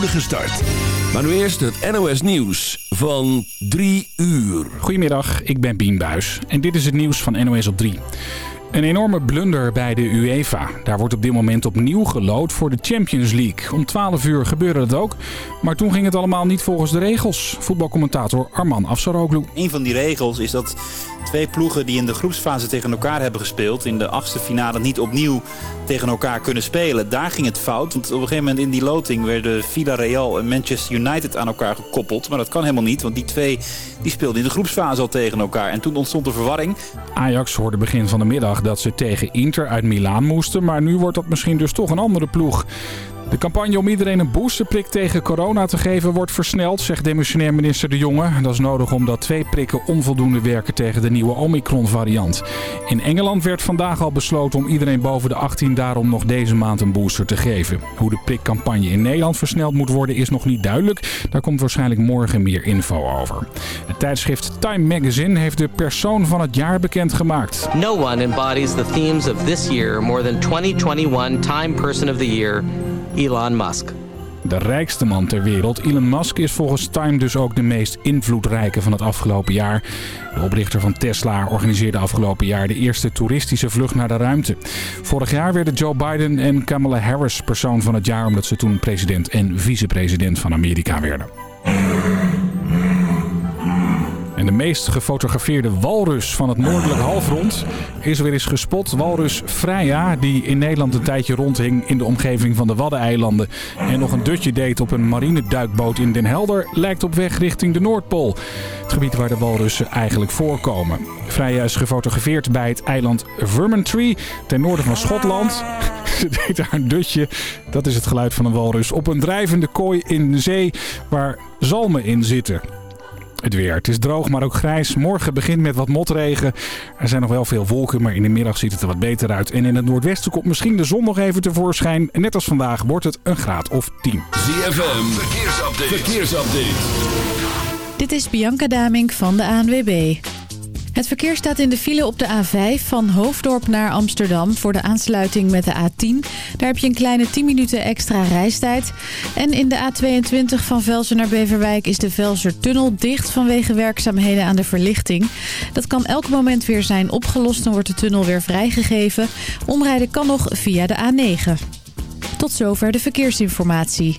spoedige start. Maar nu eerst het NOS Nieuws van 3 uur. Goedemiddag, ik ben Bien Buis en dit is het nieuws van NOS op 3. Een enorme blunder bij de UEFA. Daar wordt op dit moment opnieuw gelood voor de Champions League. Om 12 uur gebeurde dat ook. Maar toen ging het allemaal niet volgens de regels. Voetbalcommentator Arman Afsaroglu. Een van die regels is dat twee ploegen die in de groepsfase tegen elkaar hebben gespeeld... in de achtste finale niet opnieuw tegen elkaar kunnen spelen. Daar ging het fout. Want op een gegeven moment in die loting werden Villarreal en Manchester United aan elkaar gekoppeld. Maar dat kan helemaal niet, want die twee die speelden in de groepsfase al tegen elkaar. En toen ontstond er verwarring. Ajax hoorde begin van de middag dat ze tegen Inter uit Milaan moesten. Maar nu wordt dat misschien dus toch een andere ploeg. De campagne om iedereen een boosterprik tegen corona te geven wordt versneld, zegt demissionair minister De Jonge. Dat is nodig omdat twee prikken onvoldoende werken tegen de nieuwe Omicron-variant. In Engeland werd vandaag al besloten om iedereen boven de 18 daarom nog deze maand een booster te geven. Hoe de prikcampagne in Nederland versneld moet worden is nog niet duidelijk. Daar komt waarschijnlijk morgen meer info over. Het tijdschrift Time Magazine heeft de persoon van het jaar bekendgemaakt. No one embodies the themes of this year more than 2021 Time Person of the Year, Elon Musk. De rijkste man ter wereld, Elon Musk, is volgens Time dus ook de meest invloedrijke van het afgelopen jaar. De oprichter van Tesla organiseerde afgelopen jaar de eerste toeristische vlucht naar de ruimte. Vorig jaar werden Joe Biden en Kamala Harris persoon van het jaar omdat ze toen president en vicepresident van Amerika werden. En de meest gefotografeerde walrus van het noordelijk halfrond is weer eens gespot. Walrus Freya, die in Nederland een tijdje rondhing in de omgeving van de Waddeneilanden. En nog een dutje deed op een marineduikboot in Den Helder, lijkt op weg richting de Noordpool. Het gebied waar de walrussen eigenlijk voorkomen. Freya is gefotografeerd bij het eiland Vermontree, ten noorden van Schotland. Ze deed daar een dutje, dat is het geluid van een walrus, op een drijvende kooi in de zee waar zalmen in zitten. Het weer. Het is droog, maar ook grijs. Morgen begint met wat motregen. Er zijn nog wel veel wolken, maar in de middag ziet het er wat beter uit. En in het noordwesten komt misschien de zon nog even tevoorschijn. En net als vandaag wordt het een graad of 10. ZFM, verkeersupdate. verkeersupdate. Dit is Bianca Damink van de ANWB. Het verkeer staat in de file op de A5 van Hoofddorp naar Amsterdam voor de aansluiting met de A10. Daar heb je een kleine 10 minuten extra reistijd. En in de A22 van Velsen naar Beverwijk is de Velsertunnel dicht vanwege werkzaamheden aan de verlichting. Dat kan elk moment weer zijn opgelost en wordt de tunnel weer vrijgegeven. Omrijden kan nog via de A9. Tot zover de verkeersinformatie.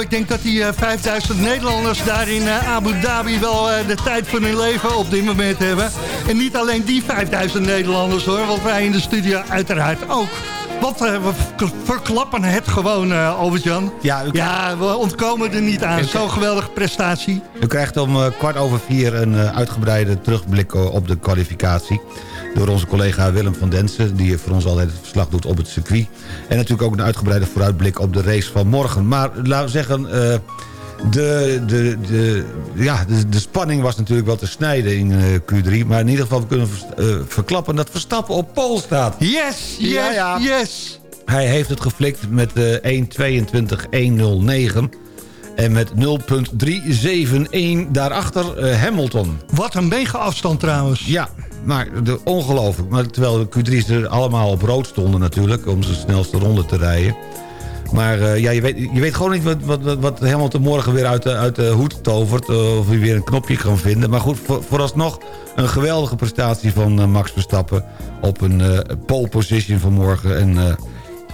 Nou, ik denk dat die eh, 5000 Nederlanders daar in eh, Abu Dhabi wel eh, de tijd van hun leven op dit moment hebben. En niet alleen die 5000 Nederlanders hoor, want wij in de studio uiteraard ook. Want eh, we verklappen het gewoon, eh Albert-Jan. Ja, Ja, we ontkomen er niet aan. Zo'n geweldige prestatie. u krijgt om eh, kwart over vier een eh, uitgebreide terugblik eh, op de kwalificatie. Door onze collega Willem van Densen, die voor ons altijd het verslag doet op het circuit. En natuurlijk ook een uitgebreide vooruitblik op de race van morgen. Maar laten we zeggen, eh, de, de, de, ja, de, de spanning was natuurlijk wel te snijden in eh, Q3. Maar in ieder geval we kunnen vers- eh, verklappen dat Verstappen op pol staat. Yes, yes, Ja, ja. yes. Hij heeft het geflikt met eh 1.22.109. En met 0.371 daarachter Hamilton. Wat een mega afstand trouwens. Ja, maar de, ongelooflijk. Maar terwijl de Q3's er allemaal op rood stonden natuurlijk... om zijn snelste ronde te rijden. Maar eh, ja, je, weet, je weet gewoon niet wat, wat, wat- Hamilton morgen weer uit de, uit de hoed tovert. eh, of hij weer een knopje kan vinden. Maar goed, voor, vooralsnog een geweldige prestatie van eh, Max Verstappen... op een pole position vanmorgen. En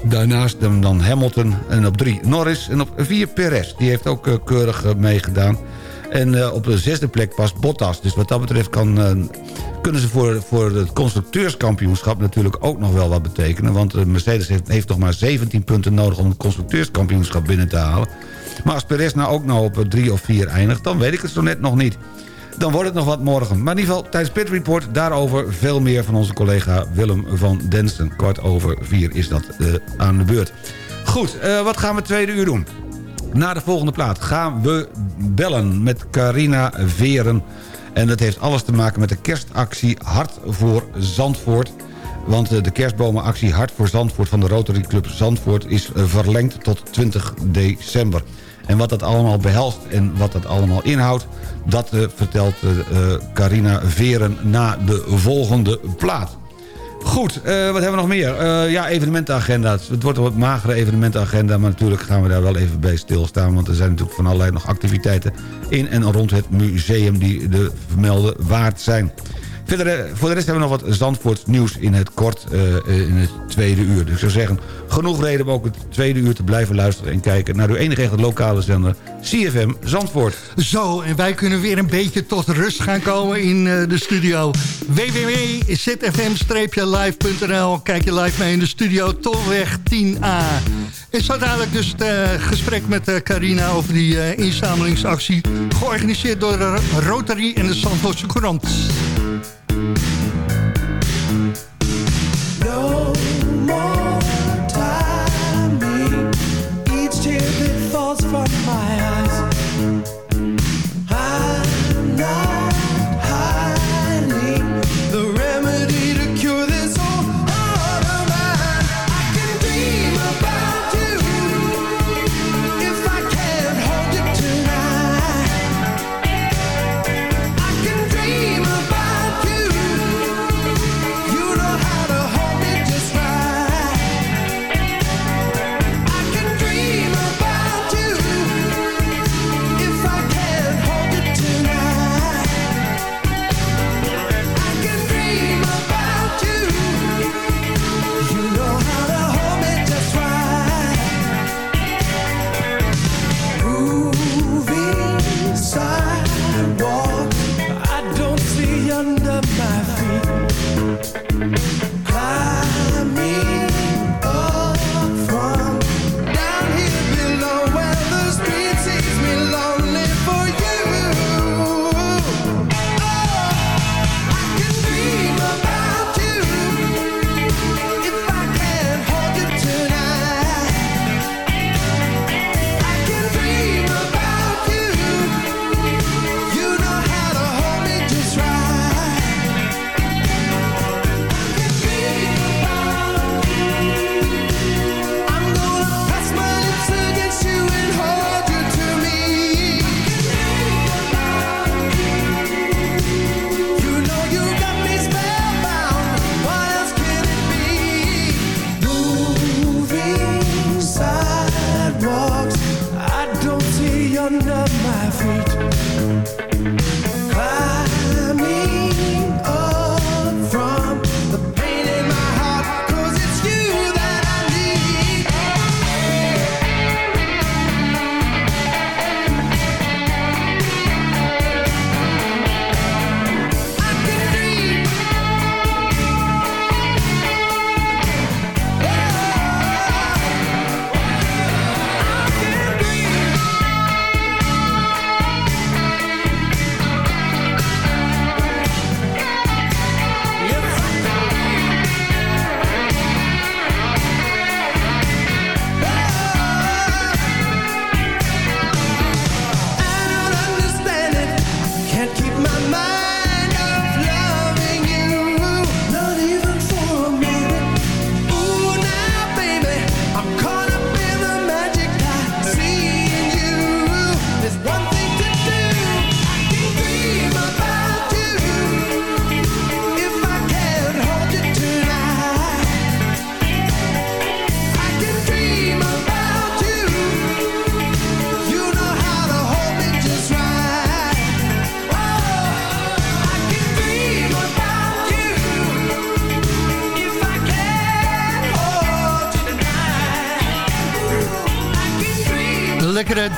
daarnaast hem dan Hamilton. En op drie Norris. En op vier Perez. Die heeft ook keurig meegedaan. En eh, op de zesde plek pas Bottas. Dus wat dat betreft kan, eh, kunnen ze voor, voor het constructeurskampioenschap natuurlijk ook nog wel wat betekenen. Want eh, Mercedes heeft, nog maar 17 punten nodig om het constructeurskampioenschap binnen te halen. Maar als Perez nou ook nou op drie of vier eindigt, dan weet ik het zo net nog niet. Dan wordt het nog wat morgen. Maar in ieder geval tijdens Pit Report daarover veel meer van onze collega Willem van Densen. Kwart over vier is dat aan de beurt. Goed, wat gaan we het tweede uur doen? Na de volgende plaat gaan we bellen met Carina Veren. En dat heeft alles te maken met de kerstactie Hart voor Zandvoort. Want eh, de kerstbomenactie Hart voor Zandvoort van de Rotary Club Zandvoort... is eh, verlengd tot 20 december. En wat dat allemaal behelst en wat dat allemaal inhoudt... dat eh, vertelt Carina Veren na de volgende plaat. Goed, eh, wat hebben we nog meer? Eh, ja, evenementenagenda's. Het wordt een wat magere evenementenagenda... maar natuurlijk gaan we daar wel even bij stilstaan... want er zijn natuurlijk van allerlei nog activiteiten... in en rond het museum die de vermelden waard zijn. Eh, voor de rest hebben we nog wat Zandvoorts nieuws in het kort eh, eh, in het tweede uur. Dus ik zou zeggen, genoeg reden om ook het tweede uur te blijven luisteren... en kijken naar uw enige echte lokale zender CFM Zandvoort. Zo, en wij kunnen weer een beetje tot rust gaan komen in de studio. www.zfm-live.nl Kijk je live mee in de studio, Tolweg 10A. En zo dadelijk dus het gesprek met Carina over die inzamelingsactie... georganiseerd door de Rotary en de Zandvoortse Courant. From my eyes.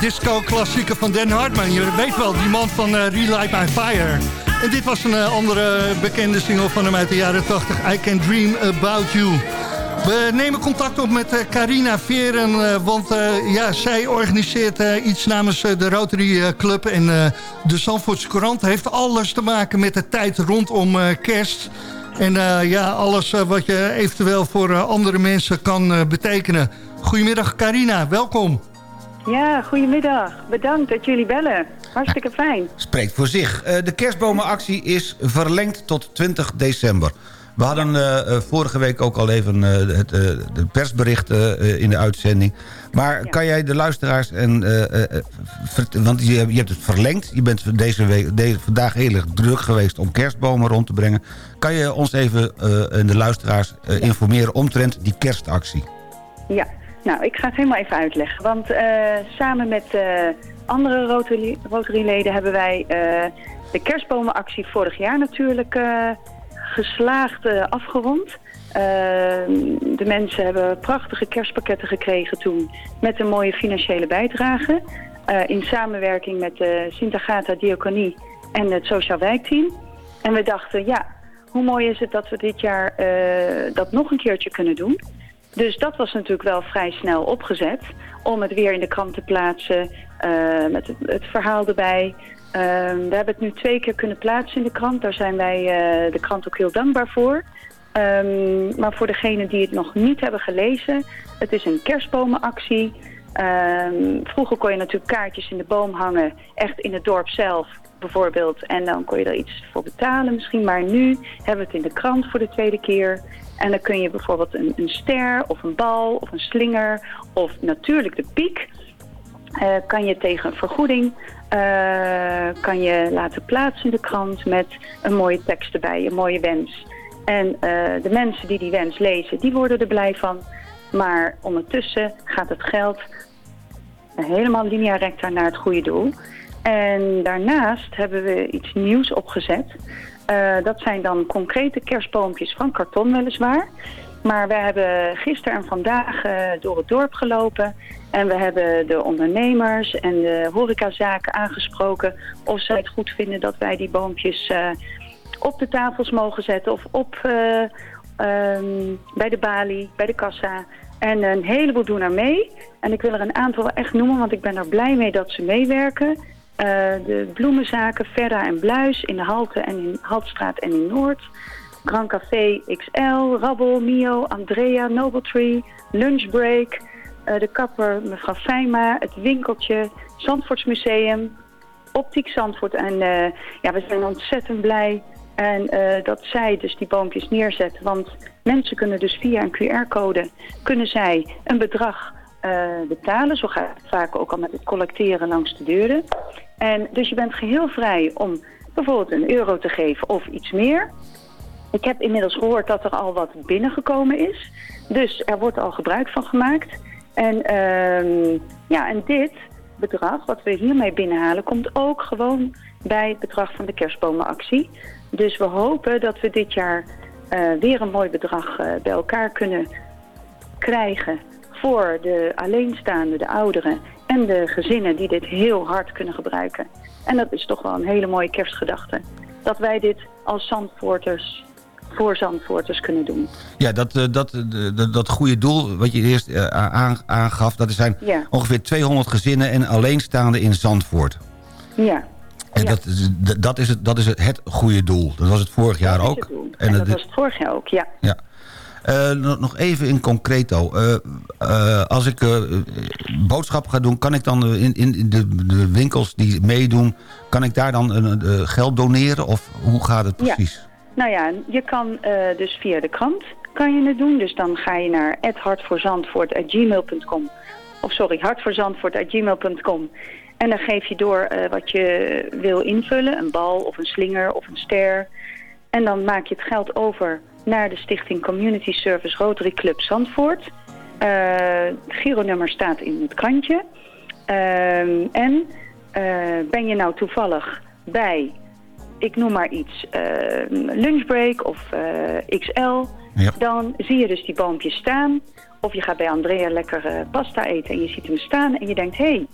Disco-klassieker van Dan Hartman. Je weet wel, die man van eh Relight My Fire. En dit was een eh, andere bekende single van hem uit de jaren 80. I Can Dream About You. We nemen contact op met eh, Carina Veren, want ja, zij organiseert iets namens de Rotary Club. En de Zandvoortse Courant heeft alles te maken met de tijd rondom kerst. En ja, alles wat je eventueel voor andere mensen kan betekenen. Goedemiddag Carina, welkom. Ja, goedemiddag. Bedankt dat jullie bellen. Hartstikke fijn. Spreekt voor zich. Eh, de kerstbomenactie is verlengd tot 20 december. We hadden eh, eh, vorige week ook al even het, eh, de persberichten eh, in de uitzending. Maar kan jij de luisteraars... En, want je, je hebt het verlengd. Je bent deze week, deze, vandaag heel erg druk geweest om kerstbomen rond te brengen. Kan je ons even en de luisteraars informeren omtrent die kerstactie? Ja, nou, ik ga het helemaal even uitleggen. Want eh, samen met eh, andere Rotary- Rotary-leden hebben wij eh, de kerstbomenactie vorig jaar natuurlijk geslaagd afgerond. De mensen hebben prachtige kerstpakketten gekregen toen met een mooie financiële bijdrage. in samenwerking met de Sint Agatha Diaconie en het Sociaal Wijkteam. En we dachten, ja, hoe mooi is het dat we dit jaar dat nog een keertje kunnen doen. Dus dat was natuurlijk wel vrij snel opgezet om het weer in de krant te plaatsen eh, met het, het verhaal erbij. Eh, we hebben het nu twee keer kunnen plaatsen in de krant. Daar zijn wij eh, de krant ook heel dankbaar voor. Ehm, maar voor degenen die het nog niet hebben gelezen, het is een kerstbomenactie. Ehm, vroeger kon je natuurlijk kaartjes in de boom hangen, echt in het dorp zelf bijvoorbeeld. En dan kon je er iets voor betalen misschien. Maar nu hebben we het in de krant voor de tweede keer. En dan kun je bijvoorbeeld een, een ster of een bal of een slinger of natuurlijk de piek... eh, kan je tegen een vergoeding eh, kan je laten plaatsen in de krant met een mooie tekst erbij, een mooie wens. En eh, de mensen die die wens lezen, die worden er blij van. Maar ondertussen gaat het geld helemaal linea recta naar het goede doel. En daarnaast hebben we iets nieuws opgezet. Eh, dat zijn dan concrete kerstboompjes van karton weliswaar. Maar we hebben gisteren en vandaag eh, door het dorp gelopen. En we hebben de ondernemers en de horecazaken aangesproken... of zij het goed vinden dat wij die boompjes eh, op de tafels mogen zetten... of op, eh, ehm, bij de balie, bij de kassa. En een heleboel doen er mee. En ik wil er een aantal echt noemen, want ik ben er blij mee dat ze meewerken. Eh, de bloemenzaken Verda en Bluis in de Halte en in Haltstraat en in Noord. Grand Café XL, Rabbel, Mio, Andrea, Nobletree, Lunchbreak, eh, de kapper mevrouw Fijma, het winkeltje, Zandvoortsmuseum, Optiek Zandvoort. En eh, ja, we zijn ontzettend blij en dat zij dus die boompjes neerzetten. Want mensen kunnen dus via een QR-code kunnen zij een bedrag betalen. Zo gaat het vaak ook al met het collecteren langs de deuren. En dus je bent geheel vrij om bijvoorbeeld een euro te geven of iets meer. Ik heb inmiddels gehoord dat er al wat binnengekomen is. Dus er wordt al gebruik van gemaakt. En, ehm, ja, en dit bedrag wat we hiermee binnenhalen komt ook gewoon bij het bedrag van de kerstbomenactie. Dus we hopen dat we dit jaar eh, weer een mooi bedrag eh, bij elkaar kunnen krijgen voor de alleenstaanden, de ouderen en de gezinnen die dit heel hard kunnen gebruiken. En dat is toch wel een hele mooie kerstgedachte. Dat wij dit als Zandvoorters voor Zandvoorters kunnen doen. Ja, dat, eh, dat, eh, dat, dat goede doel wat je eerst eh, aan- aangaf... dat er zijn Ja. ongeveer 200 gezinnen en alleenstaanden in Zandvoort. Ja. En dat, dat, is het, dat is het, het goede doel. Dat was het vorig jaar dat ook. het. En En het- dat was het vorig jaar ook, ja. Ja. Eh, nog even in concreto. Eh, eh, als ik boodschappen ga doen, kan ik dan in, in de, de winkels die meedoen... kan ik daar dan geld doneren? Of hoe gaat het Ja. precies? Nou ja, je kan dus via de krant kan je het doen. Dus dan ga je naar hartvoorzandvoort.gmail.com of sorry, hartvoorzandvoort.gmail.com en dan geef je door wat je wil invullen. Een bal of een slinger of een ster. En dan maak je het geld over naar de stichting Community Service Rotary Club Zandvoort. Eh, het gironummer staat in het krantje. Ehm, en eh, ben je nou toevallig bij ik noem maar iets, eh, lunchbreak of eh, XL, Ja. dan zie je dus die boompjes staan. Of je gaat bij Andrea lekker eh, pasta eten en je ziet hem staan en je denkt, hé, hey,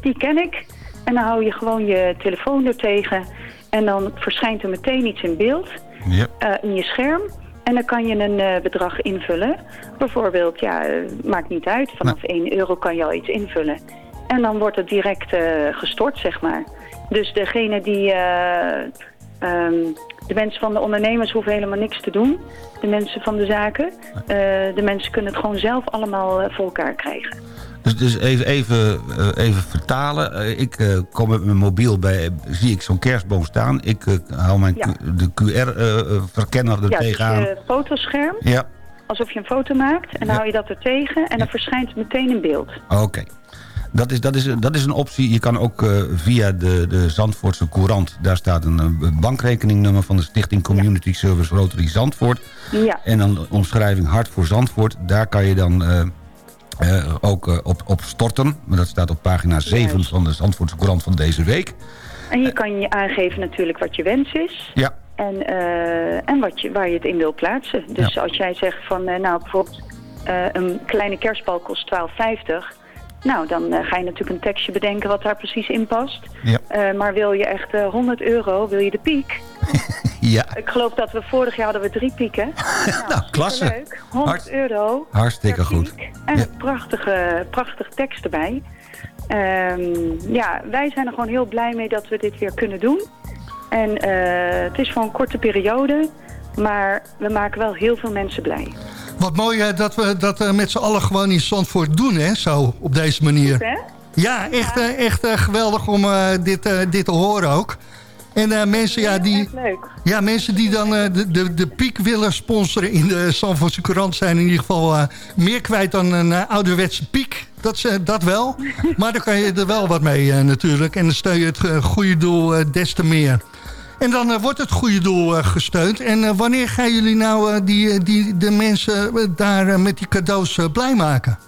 die ken ik. En dan hou je gewoon je telefoon er tegen en dan verschijnt er meteen iets in beeld Ja. eh, in je scherm. En dan kan je een eh, bedrag invullen. Bijvoorbeeld, ja, eh, maakt niet uit. Vanaf 1 euro kan je al iets invullen. En dan wordt het direct eh, gestort, zeg maar. Dus degene die... eh, ehm, de mensen van de ondernemers hoeven helemaal niks te doen. De mensen van de zaken. De mensen kunnen het gewoon zelf allemaal voor elkaar krijgen. Dus, dus even, even, eh, even vertalen. Eh, ik eh, kom met mijn mobiel bij, zie ik zo'n kerstboom staan. Ik hou mijn Ja. De QR-verkenner er Ja, tegenaan. je fotoscherm. Ja, Alsof je een foto maakt. En dan Ja. hou je dat er tegen. En dan verschijnt meteen in beeld. oké. Dat is, dat, is, dat is een optie. Je kan ook via de, de Zandvoortse Courant... daar staat een bankrekeningnummer van de Stichting Community Service Rotary Zandvoort. Ja. En dan omschrijving Hart voor Zandvoort. Daar kan je dan ook eh, op, op storten. Maar dat staat op pagina 7 Juist. van de Zandvoortse Courant van deze week. En je kan je aangeven natuurlijk wat je wens is. Ja, En, eh, en wat je, waar je het in wil plaatsen. Dus als jij zegt van, eh, nou bijvoorbeeld een kleine kerstbal kost 12,50. Nou, dan eh, ga je natuurlijk een tekstje bedenken wat daar precies in past. ja, Eh, maar wil je echt eh, 100 euro, wil je de piek? ja. Ik geloof dat we vorig jaar hadden we drie pieken. Nou, klasse. Leuk. 100 Hart- euro. Hartstikke goed. En Ja. een prachtige, prachtige tekst erbij. Ehm, ja, wij zijn er gewoon heel blij mee dat we dit weer kunnen doen. En eh, het is voor een korte periode, maar we maken wel heel veel mensen blij. Wat mooi dat we dat eh, met z'n allen gewoon in Zandvoort doen, hè? Zo, op deze manier. Ja, echt, eh, echt eh, geweldig om dit, dit te horen ook. En mensen, ja, die, ja, mensen die dan de, de, de piek willen sponsoren in de Zandvoortse Courant... zijn in ieder geval meer kwijt dan een ouderwetse piek. Dat, eh, dat wel. Maar dan kan je er wel wat mee natuurlijk. En dan steun je het goede doel des te meer. En dan eh, wordt het goede doel eh, gesteund. En eh, wanneer gaan jullie nou die, die, de mensen daar met die cadeaus blij maken?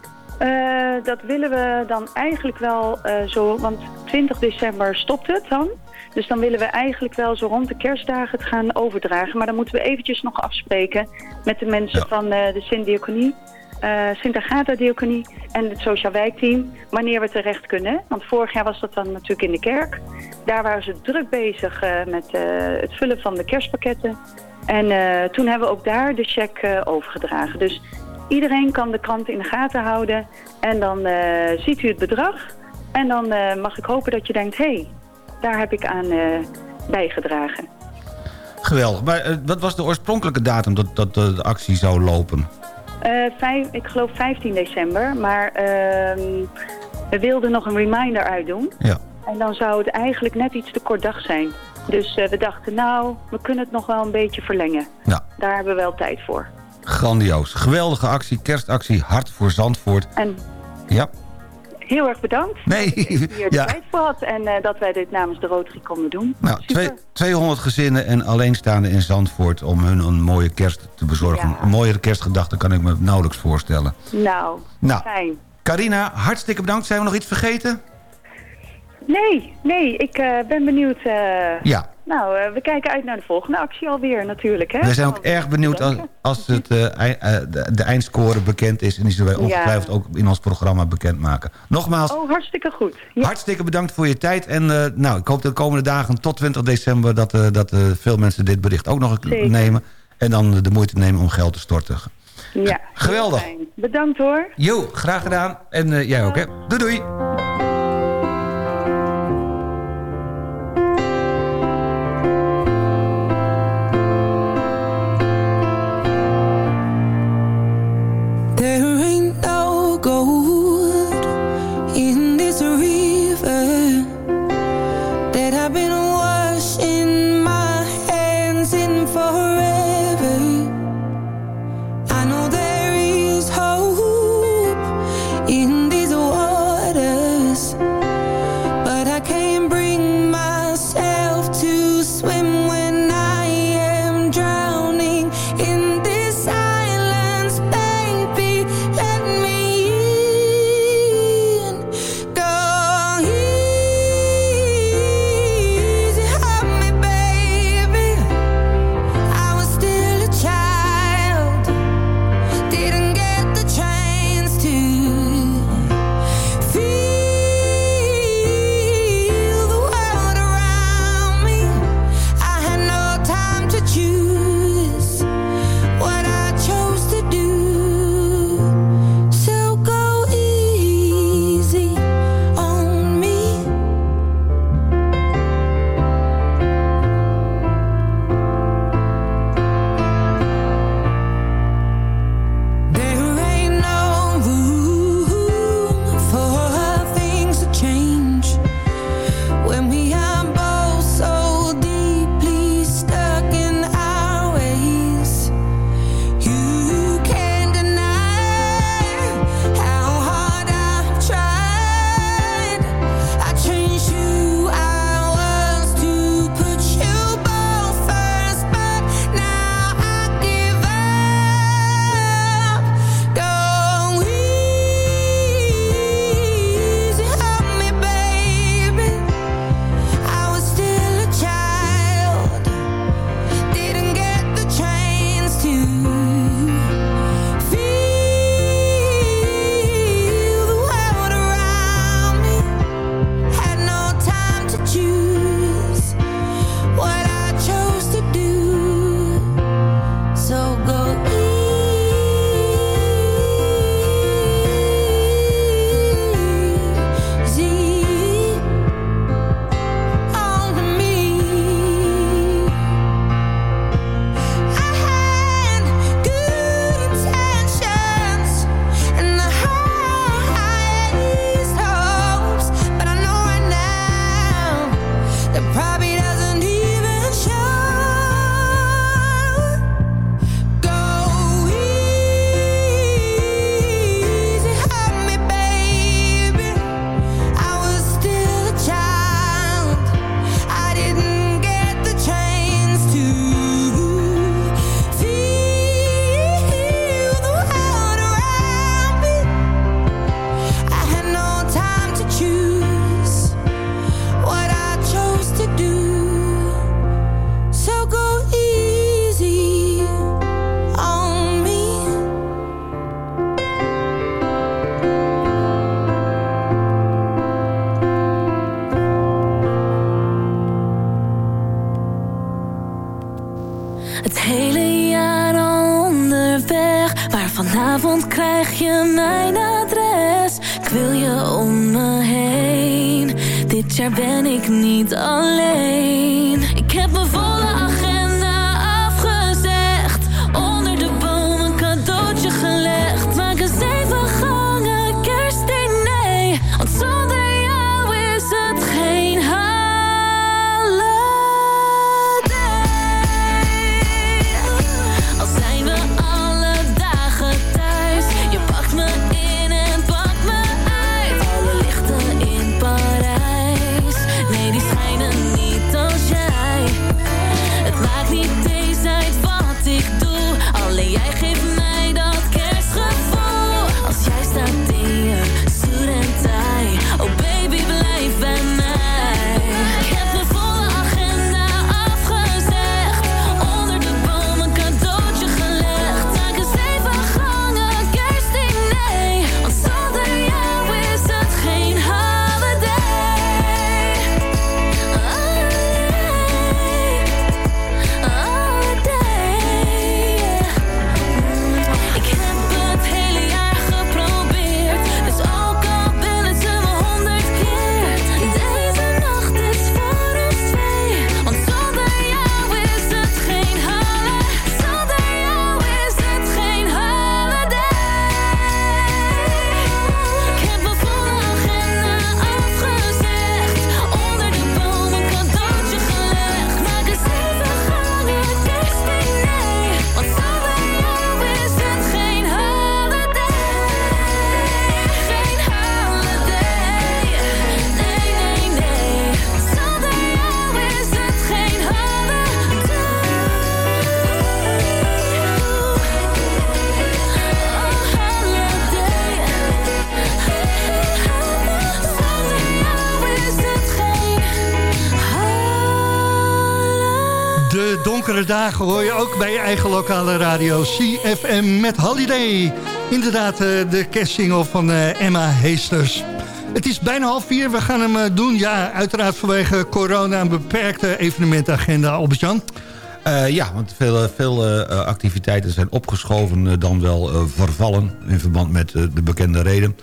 Dat willen we dan eigenlijk wel zo, want 20 december stopt het dan. Dus dan willen we eigenlijk wel zo rond de kerstdagen het gaan overdragen. Maar dan moeten we eventjes nog afspreken met de mensen Ja. van de Sint-Diaconie, Sint-Agatha-diaconie en het Sociaal Wijkteam, wanneer we terecht kunnen. Want vorig jaar was dat dan natuurlijk in de kerk. Daar waren ze druk bezig eh, met eh, het vullen van de kerstpakketten. En toen hebben we ook daar de eh, overgedragen. Dus iedereen kan de krant in de gaten houden. En dan ziet u het bedrag. En dan mag ik hopen dat je denkt... hé, hey, daar heb ik aan bijgedragen. Geweldig. Maar wat was de oorspronkelijke datum dat, dat de actie zou lopen? Eh, vijf, ik geloof 15 december. Maar ehm, we wilden nog een reminder uitdoen. Ja. En dan zou het eigenlijk net iets te kort dag zijn. Dus eh, we dachten, nou, we kunnen het nog wel een beetje verlengen. Ja, Daar hebben we wel tijd voor. grandioos. Geweldige actie, kerstactie, Hart voor Zandvoort. En Ja, heel erg bedankt. Nee. Dat je hier de tijd voor had en eh, dat wij dit namens de Rotary konden doen. Nou, 200 gezinnen en alleenstaanden in Zandvoort om hun een mooie kerst te bezorgen. Een mooiere kerstgedachte kan ik me nauwelijks voorstellen. Nou, nou, fijn. Carina, hartstikke bedankt. Zijn we nog iets vergeten? Nee, nee. Ik eh, ben benieuwd eh, ja. Nou, eh, we kijken uit naar de volgende actie alweer natuurlijk. Hè? We zijn ook erg benieuwd als, het, eh, eh, de, eindscore bekend is. En die zullen wij ongetwijfeld ook in ons programma bekendmaken. Nogmaals. Oh, hartstikke goed. Hartstikke bedankt voor je tijd. En nou, ik hoop de komende dagen tot 20 december... dat, dat veel mensen dit bericht ook nog Zeker. nemen. En dan de moeite nemen om geld te storten. Ja. Geweldig. Bedankt hoor. Jo, graag gedaan. En jij ook hè. Doei doei. Dagen hoor je ook bij je eigen lokale radio CFM met Holiday. Inderdaad, eh, de kerstsingle van eh, Emma Heesters. Het is bijna half vier, we gaan hem eh, doen. Ja, uiteraard vanwege corona een beperkte evenementagenda, Albert-Jan. Ja, want veel, veel activiteiten zijn opgeschoven, dan wel vervallen... in verband met de bekende reden.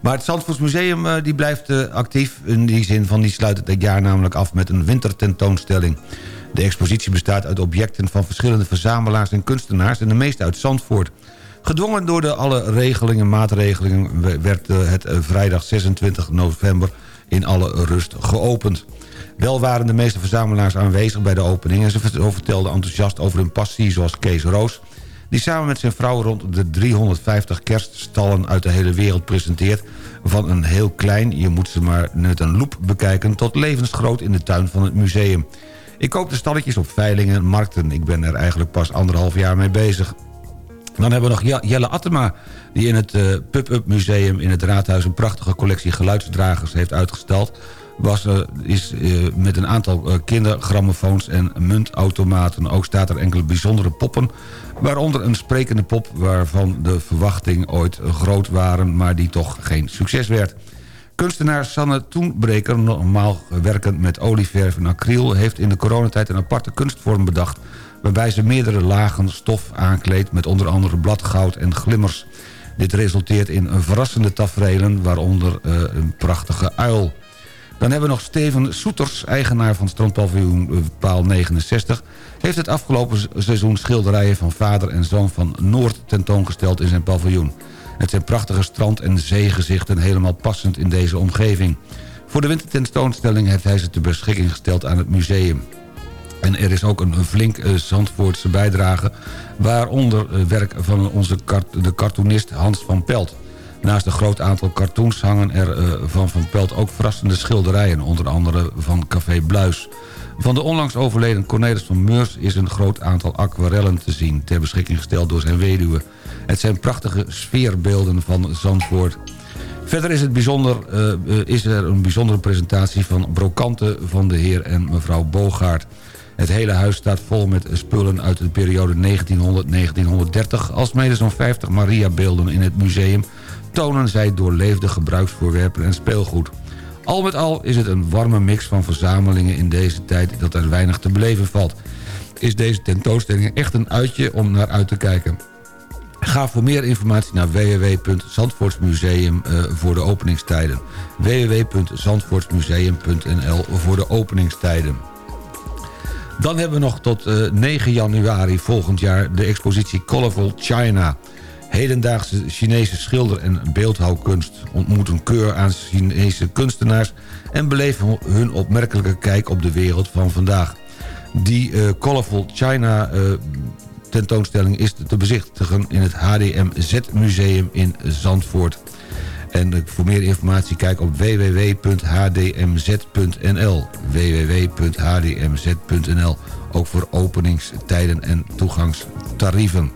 Maar het Zandvoortsmuseum eh, die blijft eh, actief. In die zin van, die sluit het jaar namelijk af met een wintertentoonstelling. De expositie bestaat uit objecten van verschillende verzamelaars en kunstenaars... en de meeste uit Zandvoort. Gedwongen door de alle regelingen, maatregelingen... we- werd eh, het vrijdag 26 november in alle rust geopend. Wel waren de meeste verzamelaars aanwezig bij de opening... en ze vert- vertelden enthousiast over hun passie, zoals Kees Roos... die samen met zijn vrouw rond de 350 kerststallen uit de hele wereld presenteert... van een heel klein, je moet ze maar met een loep bekijken... tot levensgroot in de tuin van het museum. Ik koop de stalletjes op veilingen en markten. Ik ben er eigenlijk pas anderhalf jaar mee bezig. Dan hebben we nog Je- Jelle Attema... die in het eh, Pub-Up Museum in het Raadhuis... een prachtige collectie geluidsdragers heeft uitgestald. Was, is eh, met een aantal eh, kindergrammofoons en muntautomaten. Ook staat er enkele bijzondere poppen... waaronder een sprekende pop waarvan de verwachting ooit groot waren... maar die toch geen succes werd. Kunstenaar Sanne Toenbreker, normaal werkend met olieverf en acryl... heeft in de coronatijd een aparte kunstvorm bedacht... waarbij ze meerdere lagen stof aankleedt... met onder andere bladgoud en glimmers. Dit resulteert in verrassende tafereelen, waaronder eh, een prachtige uil. Dan hebben we nog Steven Soeters, eigenaar van strandpaviljoen eh, Paal 69... heeft het afgelopen seizoen schilderijen van vader en zoon van Noord tentoongesteld in zijn paviljoen. Het zijn prachtige strand- en zeegezichten helemaal passend in deze omgeving. Voor de wintertentoonstelling heeft hij ze ter beschikking gesteld aan het museum. En er is ook een flink eh, Zandvoortse bijdrage... waaronder eh, werk van onze de cartoonist Hans van Pelt. Naast een groot aantal cartoons hangen er eh, van Van Pelt ook verrassende schilderijen... onder andere van Café Bluis. Van de onlangs overleden Cornelis van Meurs is een groot aantal aquarellen te zien... ter beschikking gesteld door zijn weduwe. Het zijn prachtige sfeerbeelden van Zandvoort... Verder is, het bijzonder, eh, eh, is er een bijzondere presentatie van brokanten van de heer en mevrouw Bogaert. Het hele huis staat vol met spullen uit de periode 1900-1930... alsmede zo'n 50 Maria-beelden in het museum... tonen zij doorleefde gebruiksvoorwerpen en speelgoed. Al met al is het een warme mix van verzamelingen in deze tijd... dat er weinig te beleven valt. Is deze tentoonstelling echt een uitje om naar uit te kijken. Ga voor meer informatie naar www.zandvoortsmuseum eh, voor de openingstijden. www.zandvoortsmuseum.nl voor de openingstijden. Dan hebben we nog tot eh, 9 januari volgend jaar de expositie Colorful China. Hedendaagse Chinese schilder- en beeldhouwkunst ontmoet een keur aan Chinese kunstenaars... en beleven hun opmerkelijke kijk op de wereld van vandaag. Die eh, Colorful China eh, tentoonstelling is te bezichtigen in het HDMZ Museum in Zandvoort. En eh, voor meer informatie kijk op www.hdmz.nl www.hdmz.nl Ook voor openingstijden en toegangstarieven.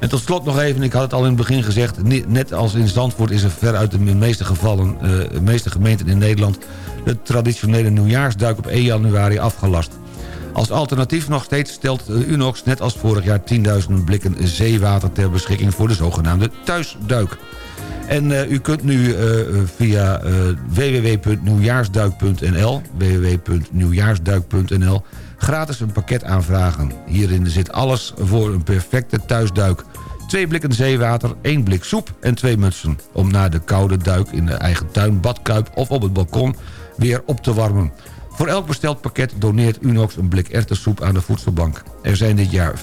En tot slot nog even, ik had het al in het begin gezegd... net als in Zandvoort is er veruit de meeste gevallen... eh, de meeste gemeenten in Nederland... de traditionele nieuwjaarsduik op 1 januari afgelast. Als alternatief nog steeds stelt de Unox net als vorig jaar 10.000 blikken zeewater ter beschikking voor de zogenaamde thuisduik. En eh, u kunt nu eh, via eh, www.nieuwjaarsduik.nl www.nieuwjaarsduik.nl gratis een pakket aanvragen. Hierin zit alles voor een perfecte thuisduik. Twee blikken zeewater, één blik soep en twee mutsen... om na de koude duik in de eigen tuin, badkuip of op het balkon weer op te warmen. Voor elk besteld pakket doneert Unox een blik erwtensoep aan de voedselbank. Er zijn dit jaar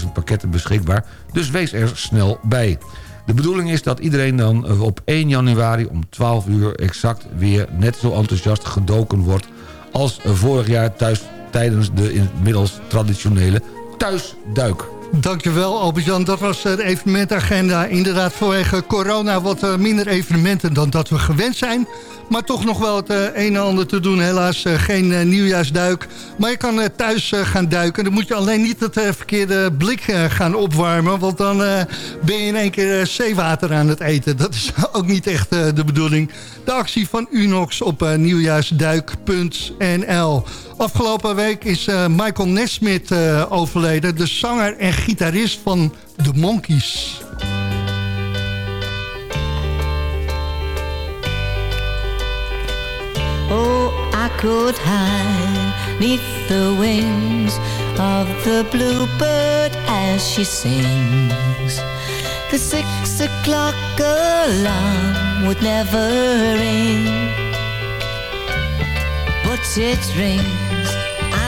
50.000 pakketten beschikbaar, dus wees er snel bij. De bedoeling is dat iedereen dan op 1 januari om 12 uur exact weer net zo enthousiast gedoken wordt... als vorig jaar thuis tijdens de inmiddels traditionele thuisduik. Dankjewel Albert-Jan, dat was de evenementagenda. Inderdaad vanwege corona wat eh, minder evenementen dan dat we gewend zijn. Maar toch nog wel het eh, een en ander te doen. Helaas eh, geen nieuwjaarsduik. Maar je kan thuis gaan duiken. Dan moet je alleen niet het verkeerde blik gaan opwarmen. Want dan ben je in één keer zeewater aan het eten. Dat is ook niet echt de bedoeling. De actie van Unox op nieuwjaarsduik.nl. Afgelopen week is eh, Michael Nesmith eh, overleden. De zanger en gitarist van The Monkees. Oh, I could hide neath the wings of the bluebird as she sings. The six o'clock alarm would never ring, but it rings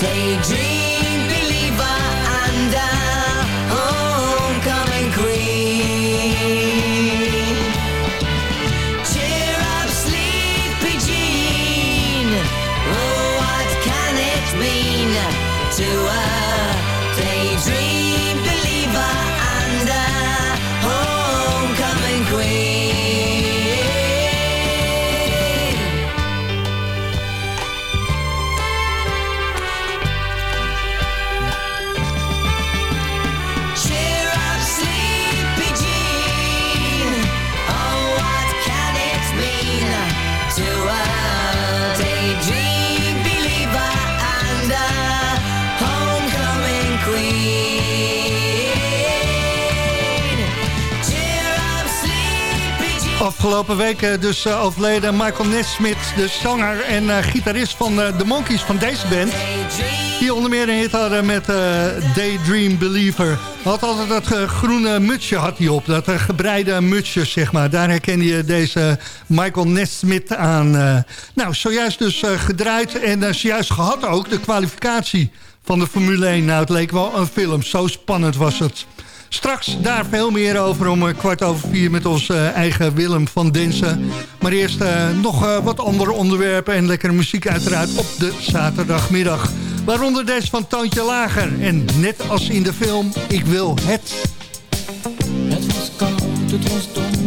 daydream Afgelopen eh, dus eh, overleden Michael Nesmith, de zanger en eh, gitarist van de Monkees van deze band. Die onder meer een hit hadden met Daydream Believer. Had altijd dat groene mutsje had hij op, dat gebreide mutsje zeg maar. Daar herken je deze Michael Nesmith aan. nou, zojuist dus gedraaid en zojuist gehad ook de kwalificatie van de Formule 1. Nou, het leek wel een film, zo spannend was het. Straks daar veel meer over om eh, kwart over vier met onze eh, eigen Willem van Densen. Maar eerst eh, nog wat andere onderwerpen en lekkere muziek uiteraard op de zaterdagmiddag. Waaronder deze van Toontje Lager. En net als in de film, ik wil het. Het was koud, het was donker.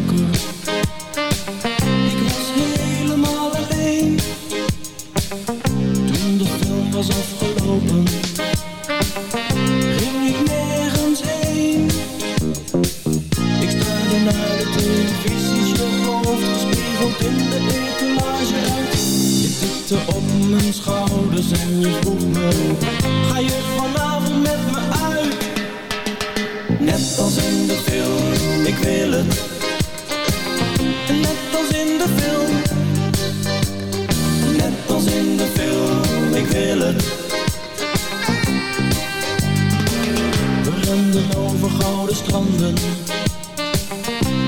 Op mijn schouders en je me, ga je vanavond met me uit? Net als in de film, ik wil het. Net als in de film. Net als in de film, ik wil het. We renden over gouden stranden.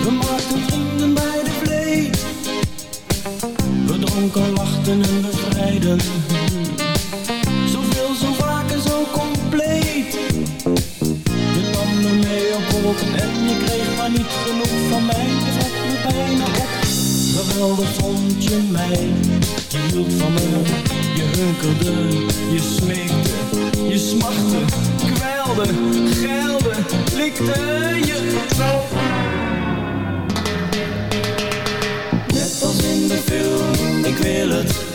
We maakten vrienden bij. Dronken, lachten en bevrijden. Zoveel, zo vaak en zo compleet. Je nam me mee op wolken en je kreeg maar niet genoeg van mij. Je vat me bijna op. Geweldig vond je mij. Je hield van me, je hunkerde, je smeekte, je smachtte, kwelde, geilde, likte je zo. Ik wil het.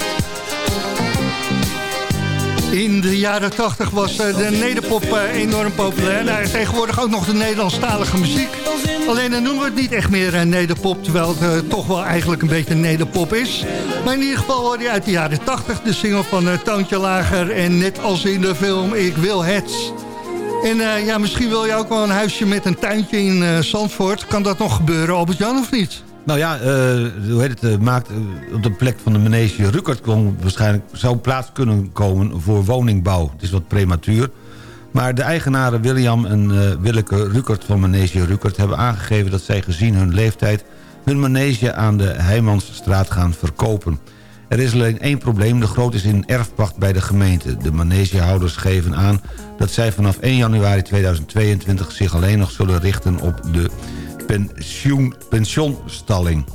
In de jaren 80 was eh, de nederpop eh, enorm populair. Nou, tegenwoordig ook nog de Nederlandstalige muziek. Alleen dan noemen we het niet echt meer eh, nederpop... terwijl het toch wel eigenlijk een beetje nederpop is. Maar in ieder geval hoor je uit de jaren 80... de single van Toontje Lager en net als in de film Ik Wil Het. En ja, misschien wil je ook wel een huisje met een tuintje in eh, Zandvoort. Kan dat nog gebeuren, Albert-Jan, of niet? Nou ja, eh, hoe heet het, eh, maakt, eh, op de plek van de manege Ruckert kon waarschijnlijk, zou plaats kunnen komen voor woningbouw. Het is wat prematuur. Maar de eigenaren William en Willeke Ruckert van manege Ruckert hebben aangegeven dat zij gezien hun leeftijd hun manege aan de Heijmansstraat gaan verkopen. Er is alleen één probleem, de grootte is in erfpacht bij de gemeente. De manegehouders geven aan dat zij vanaf 1 januari 2022 zich alleen nog zullen richten op de pensioen, pensionstalling.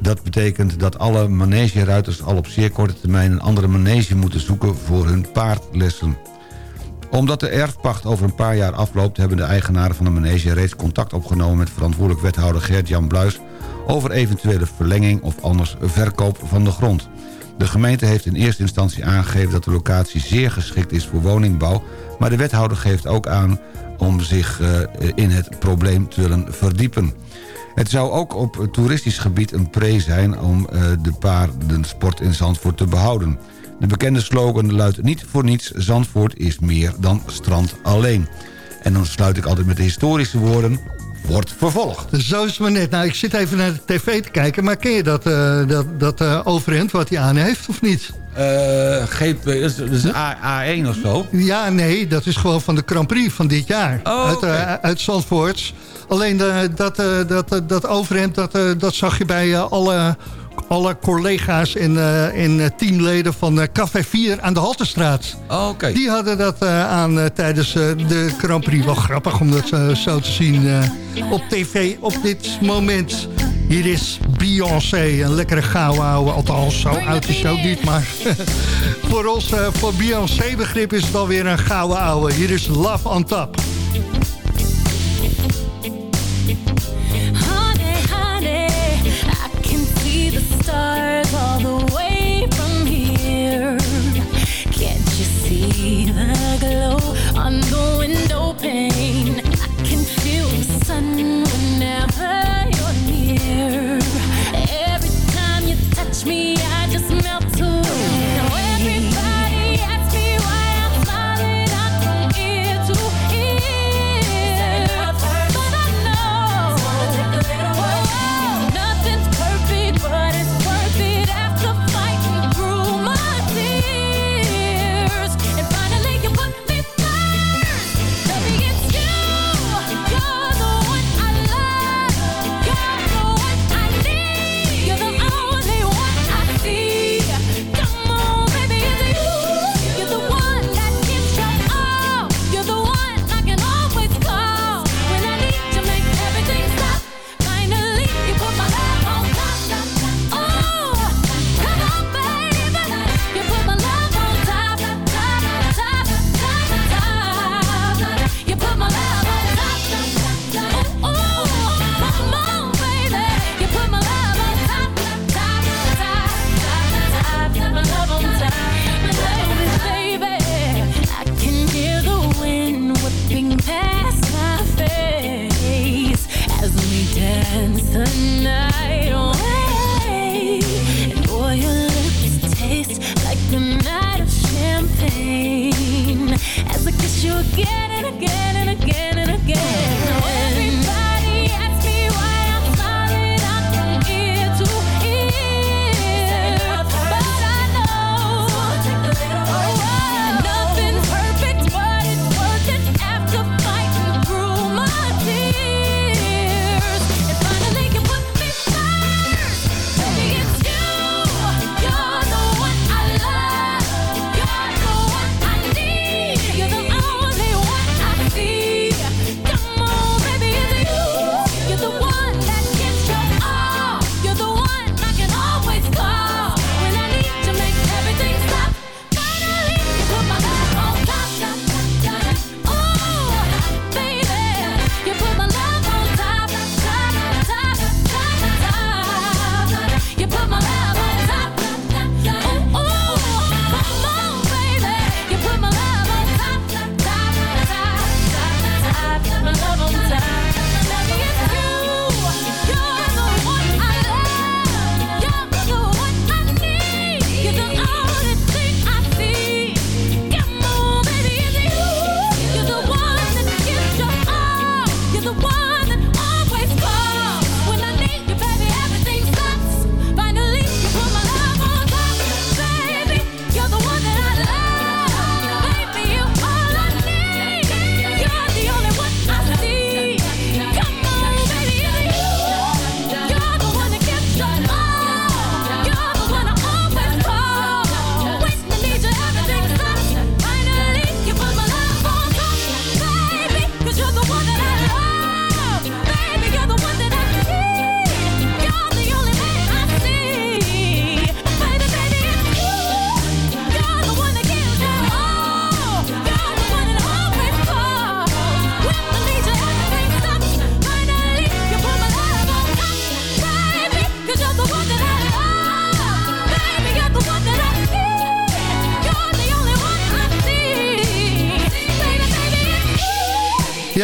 Dat betekent dat alle manegeruiters al op zeer korte termijn een andere manege moeten zoeken voor hun paardlessen. Omdat de erfpacht over een paar jaar afloopt... hebben de eigenaren van de manege reeds contact opgenomen... met verantwoordelijk wethouder Gert-Jan Bluis... over eventuele verlenging of anders verkoop van de grond. De gemeente heeft in eerste instantie aangegeven... dat de locatie zeer geschikt is voor woningbouw... maar de wethouder geeft ook aan om zich eh, in het probleem te willen verdiepen. Het zou ook op toeristisch gebied een pre zijn om eh, de paardensport in Zandvoort te behouden. De bekende slogan luidt niet voor niets... Zandvoort is meer dan strand alleen. En dan sluit ik altijd met de historische woorden... wordt vervolgd. Zo is het net. Nou, ik zit even naar de tv te kijken. Maar ken je dat, eh, dat, dat overhemd wat hij aan heeft, of niet? Eh, GP, dat is, dat is A, 1 of zo? Ja, nee, dat is gewoon van de Grand Prix van dit jaar. Oh, uit, eh, uit Zandvoort. Alleen dat, eh, dat, eh, dat overhemd, dat, dat zag je bij alle, alle collega's en, en teamleden van Café 4 aan de Haltestraat. Oh, oké. Die hadden dat aan tijdens de Grand Prix. Wel grappig om dat zo te zien op tv op dit moment. Hier is Beyoncé, een lekkere gouden ouwe. Althans, zo oud is ze ook niet, maar voor ons, eh, voor Beyoncé begrip is het alweer een gouden ouwe. Hier is Love on Top. Honey, honey, I can see the stars all the way from here. Can't you see the glow on the window pane?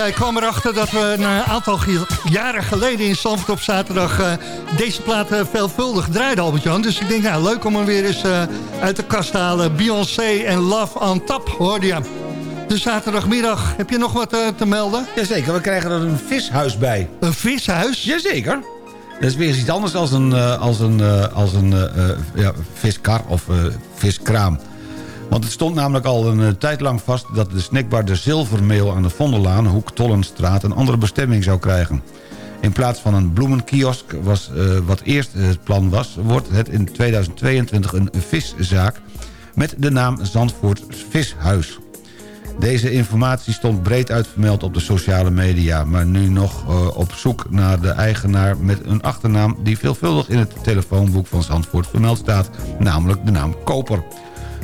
Ja, ik kwam erachter dat we een eh, aantal jaren geleden in Zandvoort op zaterdag... eh, deze plaat eh, veelvuldig draaiden, Albert-Jan. Dus ik denk, nou, leuk om hem weer eens uit de kast te halen. Beyoncé en Love on Top, hoorde je. De zaterdagmiddag, heb je nog wat te melden? Jazeker, we krijgen er een vishuis bij. Een vishuis? Jazeker. Dat is weer iets anders als een, als een, als een ja, viskar of viskraam. Want het stond namelijk al een eh, tijd lang vast... dat de snackbar de Zilvermeel aan de Vondellaan, Hoek Tollenstraat... een andere bestemming zou krijgen. In plaats van een bloemenkiosk, was, eh, wat eerst het plan was... wordt het in 2022 een viszaak... met de naam Zandvoort Vishuis. Deze informatie stond breed uitvermeld op de sociale media... maar nu nog eh, op zoek naar de eigenaar met een achternaam... die veelvuldig in het telefoonboek van Zandvoort vermeld staat... namelijk de naam Koper.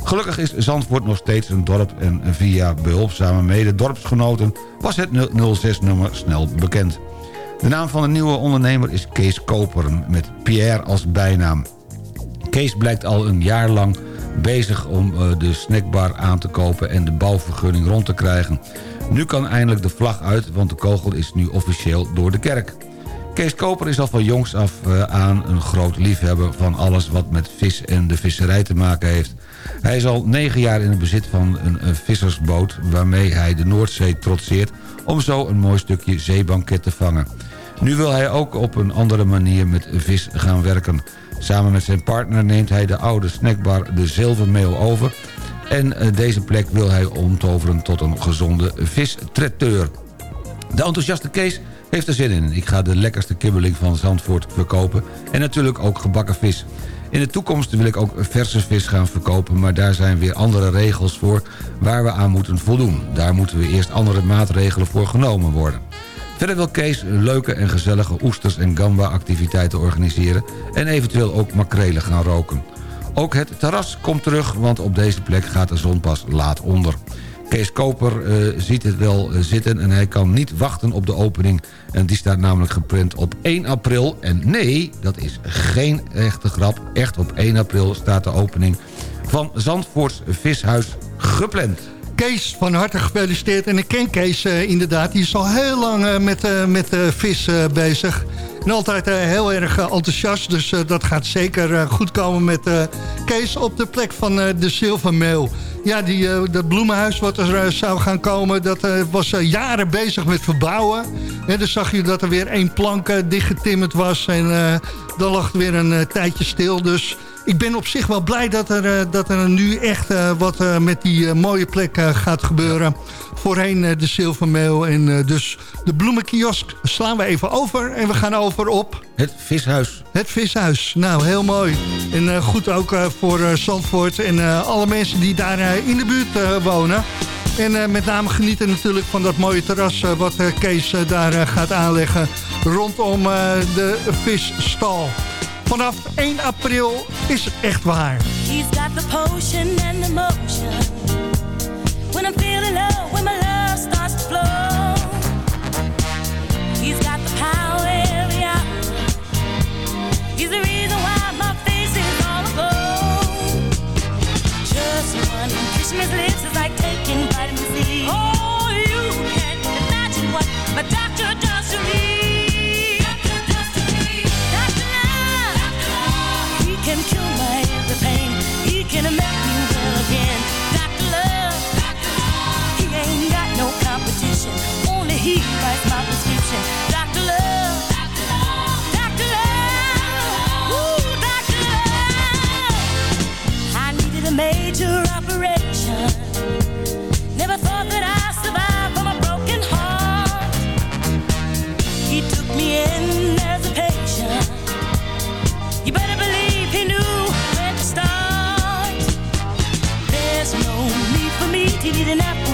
Gelukkig is Zandvoort nog steeds een dorp... en via behulpzame mede-dorpsgenoten was het 06-nummer snel bekend. De naam van de nieuwe ondernemer is Kees Koper... met Pierre als bijnaam. Kees blijkt al een jaar lang bezig om eh, de snackbar aan te kopen... en de bouwvergunning rond te krijgen. Nu kan eindelijk de vlag uit, want de kogel is nu officieel door de kerk. Kees Koper is al van jongs af eh, aan een groot liefhebber... van alles wat met vis en de visserij te maken heeft. Hij is al negen jaar in het bezit van een, vissersboot... waarmee hij de Noordzee trotseert... om zo een mooi stukje zeebanket te vangen. Nu wil hij ook op een andere manier met vis gaan werken. Samen met zijn partner neemt hij de oude snackbar De Zilvermeel over... en eh, deze plek wil hij omtoveren tot een gezonde vistreteur. De enthousiaste Kees heeft er zin in. Ik ga de lekkerste kibbeling van Zandvoort verkopen... en natuurlijk ook gebakken vis. In de toekomst wil ik ook verse vis gaan verkopen... maar daar zijn weer andere regels voor waar we aan moeten voldoen. Daar moeten we eerst andere maatregelen voor genomen worden. Verder wil Kees leuke en gezellige oesters- en gamba-activiteiten organiseren... en eventueel ook makrelen gaan roken. Ook het terras komt terug, want op deze plek gaat de zon pas laat onder. Kees Koper eh, ziet het wel eh, zitten en hij kan niet wachten op de opening. En die staat namelijk geprint op 1 april. En nee, dat is geen echte grap. Echt op 1 april staat de opening van Zandvoorts Vishuis gepland. Kees, van harte gefeliciteerd. En ik ken Kees eh, inderdaad. Die is al heel lang met, eh, met vis bezig. En altijd eh, heel erg eh, enthousiast. Dus eh, dat gaat zeker goed komen met Kees op de plek van de Zilvermeel. Ja, die, dat bloemenhuis wat er zou gaan komen... dat was jaren bezig met verbouwen. En dan zag je dat er weer één plank dichtgetimmerd was. En dan lag het weer een tijdje stil. Dus ik ben op zich wel blij dat er, eh, dat er nu echt eh, wat eh, met die mooie plek gaat gebeuren. Voorheen de Zilvermeel en dus de bloemenkiosk slaan we even over. En we gaan over op... Het vishuis. Het vishuis. Nou, heel mooi. En goed ook voor Zandvoort en alle mensen die daar in de buurt wonen. En met name genieten natuurlijk van dat mooie terras wat Kees daar gaat aanleggen rondom de visstal. Vanaf 1 april is het echt waar. He's got the potion and the motion. When I'm feeling low, when my love starts to flow. He's got the power every hour. He's the reason why my face is all aglow. Just one kiss you need an apple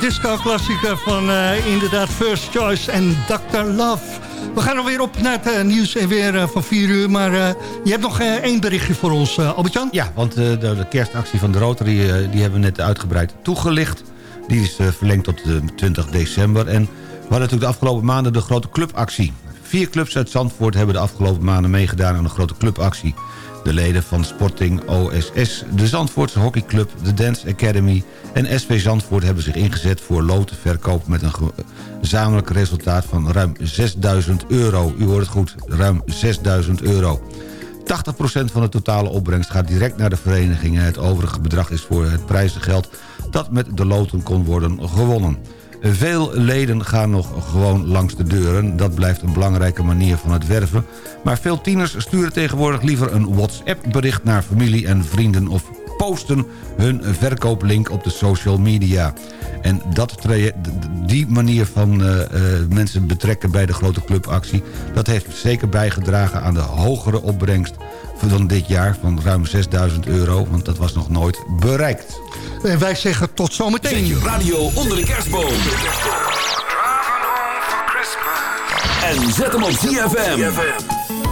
disco-klassieker van eh, inderdaad First Choice en Dr. Love. We gaan alweer op naar het eh, nieuws en weer eh, van 4 uur. Maar je hebt nog één berichtje voor ons, Albert-Jan? Ja, want de, de kerstactie van de Rotary die hebben we net uitgebreid toegelicht. Die is verlengd tot eh, 20 december. En we hadden natuurlijk de afgelopen maanden de grote clubactie. Vier clubs uit Zandvoort hebben de afgelopen maanden meegedaan aan de grote clubactie. De leden van Sporting OSS, de Zandvoortse hockeyclub, de Dance Academy en SV Zandvoort hebben zich ingezet voor lotenverkoop met een ge- gezamenlijk resultaat van ruim 6000 euro. U hoort het goed, ruim 6000 euro. 80% van de totale opbrengst gaat direct naar de vereniging... en het overige bedrag is voor het prijzengeld dat met de loten kon worden gewonnen. Veel leden gaan nog gewoon langs de deuren. Dat blijft een belangrijke manier van het werven. Maar veel tieners sturen tegenwoordig liever een WhatsApp-bericht... naar familie en vrienden of posten hun verkooplink op de social media. En dat die manier van eh, eh, mensen betrekken bij de grote clubactie... dat heeft zeker bijgedragen aan de hogere opbrengst van dit jaar... van ruim 6000 euro, want dat was nog nooit bereikt. En wij zeggen tot zometeen. Zet radio onder de kerstboom. En zet hem op ZFM.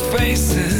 Faces.